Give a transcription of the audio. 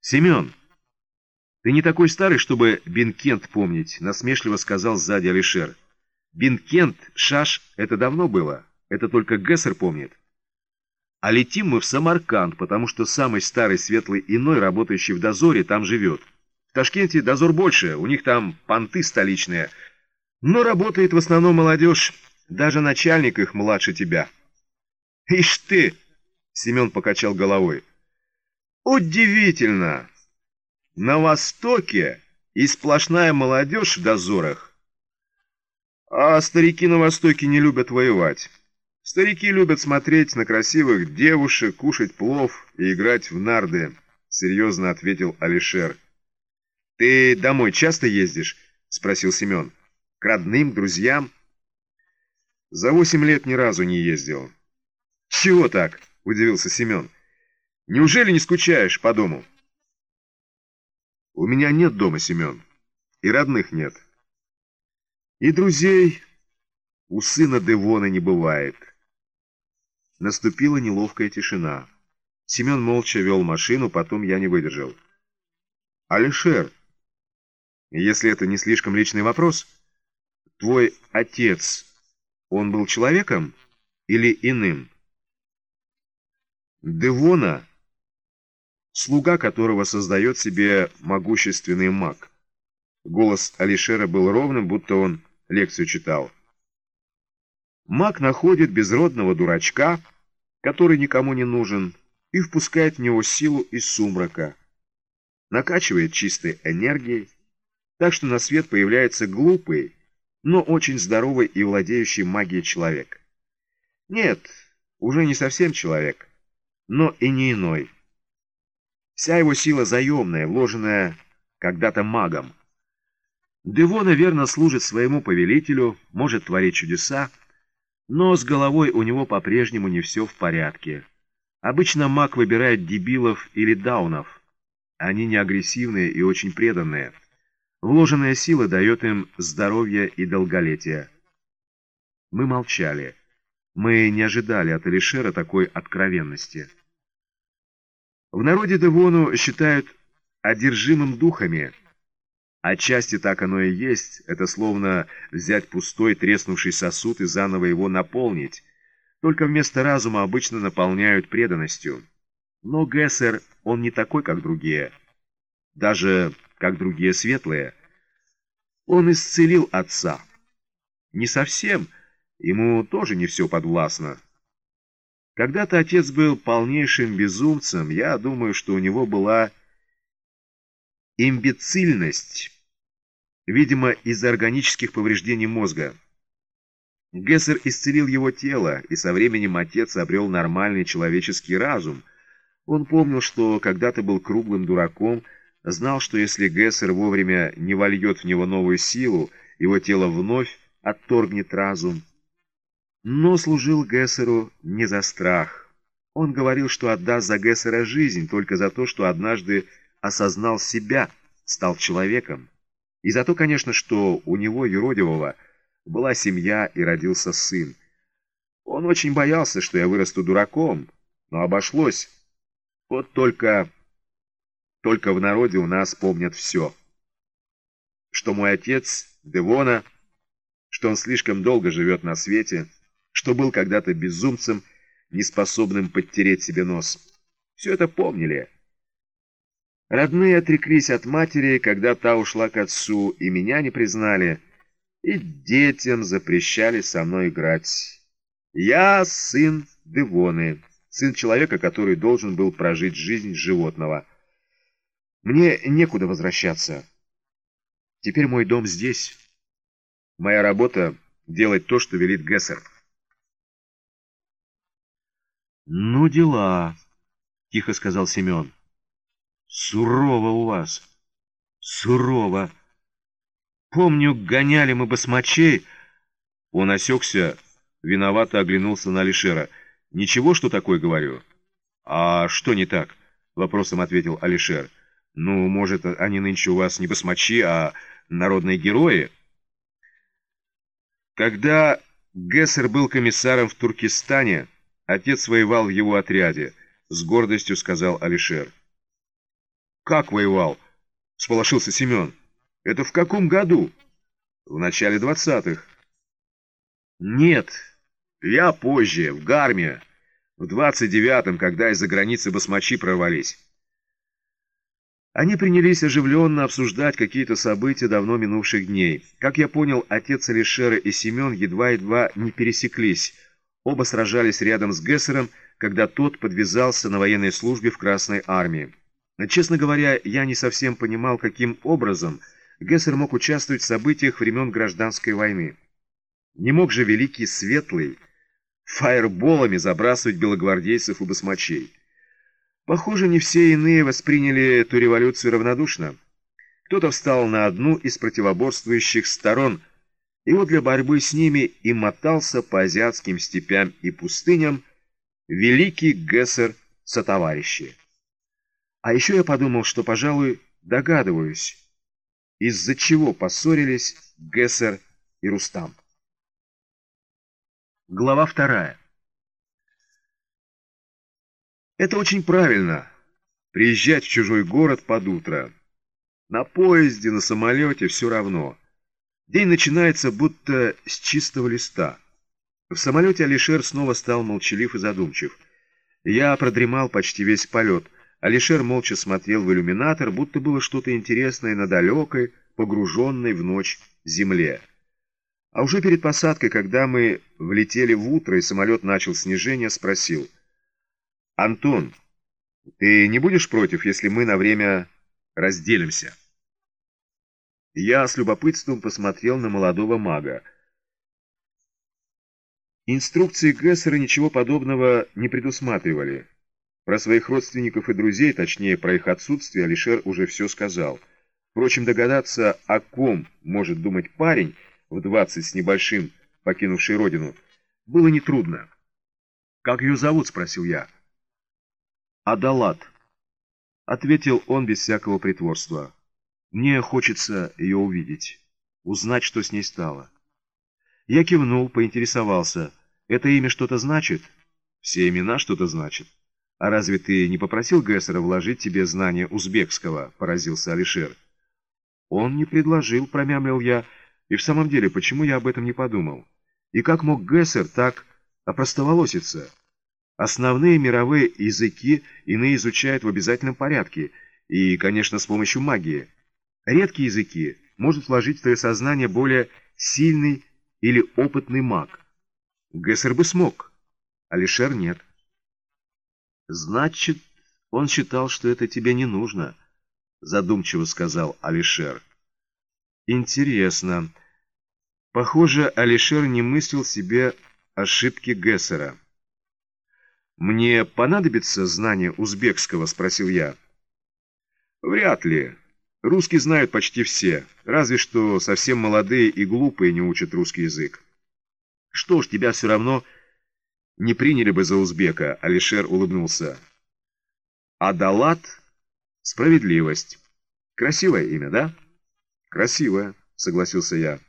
Семен, ты не такой старый, чтобы Бенкент помнить, насмешливо сказал сзади Алишер. Бенкент, Шаш, это давно было. Это только Гессер помнит. А летим мы в Самарканд, потому что самый старый светлый иной, работающий в дозоре, там живет. В Ташкенте дозор больше, у них там понты столичные. Но работает в основном молодежь, даже начальник их младше тебя. Ишь ты! Семен покачал головой. Удивительно! На Востоке и сплошная молодежь в дозорах. А старики на Востоке не любят воевать. Старики любят смотреть на красивых девушек, кушать плов и играть в нарды, серьезно ответил Алишер. Ты домой часто ездишь? Спросил Семен. К родным, друзьям? За восемь лет ни разу не ездил. Чего так? Удивился Семен. Неужели не скучаешь по дому? У меня нет дома, Семен. И родных нет. И друзей у сына Девона не бывает. Наступила неловкая тишина. Семен молча вел машину, потом я не выдержал. «Алишер, если это не слишком личный вопрос, твой отец, он был человеком или иным?» Девона, слуга которого создает себе могущественный маг. Голос Алишера был ровным, будто он лекцию читал. Маг находит безродного дурачка, который никому не нужен, и впускает в него силу из сумрака. Накачивает чистой энергией, так что на свет появляется глупый, но очень здоровый и владеющий магией человек. Нет, уже не совсем человек, но и не иной. Вся его сила заемная, вложенная когда-то магом. Дево, наверное, служит своему повелителю, может творить чудеса, но с головой у него по-прежнему не все в порядке. Обычно маг выбирает дебилов или даунов. Они не агрессивные и очень преданные. Вложенная сила дает им здоровье и долголетие. Мы молчали. Мы не ожидали от Алишера такой откровенности. В народе Девону считают одержимым духами – Отчасти так оно и есть. Это словно взять пустой треснувший сосуд и заново его наполнить. Только вместо разума обычно наполняют преданностью. Но Гессер, он не такой, как другие. Даже как другие светлые. Он исцелил отца. Не совсем. Ему тоже не все подвластно. Когда-то отец был полнейшим безумцем. Я думаю, что у него была имбецильность, видимо, из-за органических повреждений мозга. Гессер исцелил его тело, и со временем отец обрел нормальный человеческий разум. Он помнил, что когда-то был круглым дураком, знал, что если Гессер вовремя не вольет в него новую силу, его тело вновь отторгнет разум. Но служил Гессеру не за страх. Он говорил, что отдаст за Гессера жизнь только за то, что однажды осознал себя, стал человеком. И за то, конечно, что у него, юродивого, была семья и родился сын. Он очень боялся, что я вырасту дураком, но обошлось. Вот только... Только в народе у нас помнят все. Что мой отец, Девона, что он слишком долго живет на свете, что был когда-то безумцем, неспособным подтереть себе нос. Все это помнили. Родные отреклись от матери, когда та ушла к отцу, и меня не признали, и детям запрещали со мной играть. Я сын Девоны, сын человека, который должен был прожить жизнь животного. Мне некуда возвращаться. Теперь мой дом здесь. Моя работа — делать то, что велит Гессер. «Ну, дела», — тихо сказал Семен. Сурово у вас. Сурово. Помню, гоняли мы басмачей. Он осекся, виновато оглянулся на Алишера. Ничего, что такое говорю? А что не так? Вопросом ответил Алишер. Ну, может, они нынче у вас не басмачи, а народные герои? Когда Гессер был комиссаром в Туркестане, отец воевал в его отряде, с гордостью сказал Алишер. «Как воевал?» — сполошился Семен. «Это в каком году?» «В начале двадцатых». «Нет, я позже, в Гарме, в двадцать девятом, когда из-за границы басмачи прорвались». Они принялись оживленно обсуждать какие-то события давно минувших дней. Как я понял, отец Алишера и Семен едва-едва не пересеклись. Оба сражались рядом с Гессером, когда тот подвязался на военной службе в Красной армии. Честно говоря, я не совсем понимал, каким образом Гессер мог участвовать в событиях времен Гражданской войны. Не мог же Великий Светлый фаерболами забрасывать белогвардейцев и басмачей. Похоже, не все иные восприняли эту революцию равнодушно. Кто-то встал на одну из противоборствующих сторон, и вот для борьбы с ними и мотался по азиатским степям и пустыням великий Гессер сотоварищи. А еще я подумал, что, пожалуй, догадываюсь, из-за чего поссорились Гессер и Рустам. Глава вторая. Это очень правильно. Приезжать в чужой город под утро. На поезде, на самолете все равно. День начинается будто с чистого листа. В самолете Алишер снова стал молчалив и задумчив. Я продремал почти весь полет. Алишер молча смотрел в иллюминатор, будто было что-то интересное на далекой, погруженной в ночь земле. А уже перед посадкой, когда мы влетели в утро и самолет начал снижение, спросил — «Антон, ты не будешь против, если мы на время разделимся?» Я с любопытством посмотрел на молодого мага. Инструкции Гессера ничего подобного не предусматривали. Про своих родственников и друзей, точнее, про их отсутствие, Алишер уже все сказал. Впрочем, догадаться, о ком может думать парень, в двадцать с небольшим, покинувший родину, было нетрудно. «Как ее зовут?» — спросил я. «Адалат», — ответил он без всякого притворства. «Мне хочется ее увидеть, узнать, что с ней стало». Я кивнул, поинтересовался. «Это имя что-то значит?» «Все имена что-то значат». «А разве ты не попросил Гессера вложить тебе знание узбекского?» — поразился Алишер. «Он не предложил», — промямлил я. «И в самом деле, почему я об этом не подумал? И как мог Гессер так опростоволоситься?» Основные мировые языки иные изучают в обязательном порядке и, конечно, с помощью магии. Редкие языки может вложить в твое сознание более сильный или опытный маг. Гессер бы смог, Алишер нет. Значит, он считал, что это тебе не нужно, задумчиво сказал Алишер. Интересно. Похоже, Алишер не мыслил себе ошибки Гессера. «Мне понадобится знание узбекского?» — спросил я. «Вряд ли. Русский знают почти все, разве что совсем молодые и глупые не учат русский язык. Что ж, тебя все равно не приняли бы за узбека», — Алишер улыбнулся. «Адалат — справедливость. Красивое имя, да?» «Красивое», — согласился я.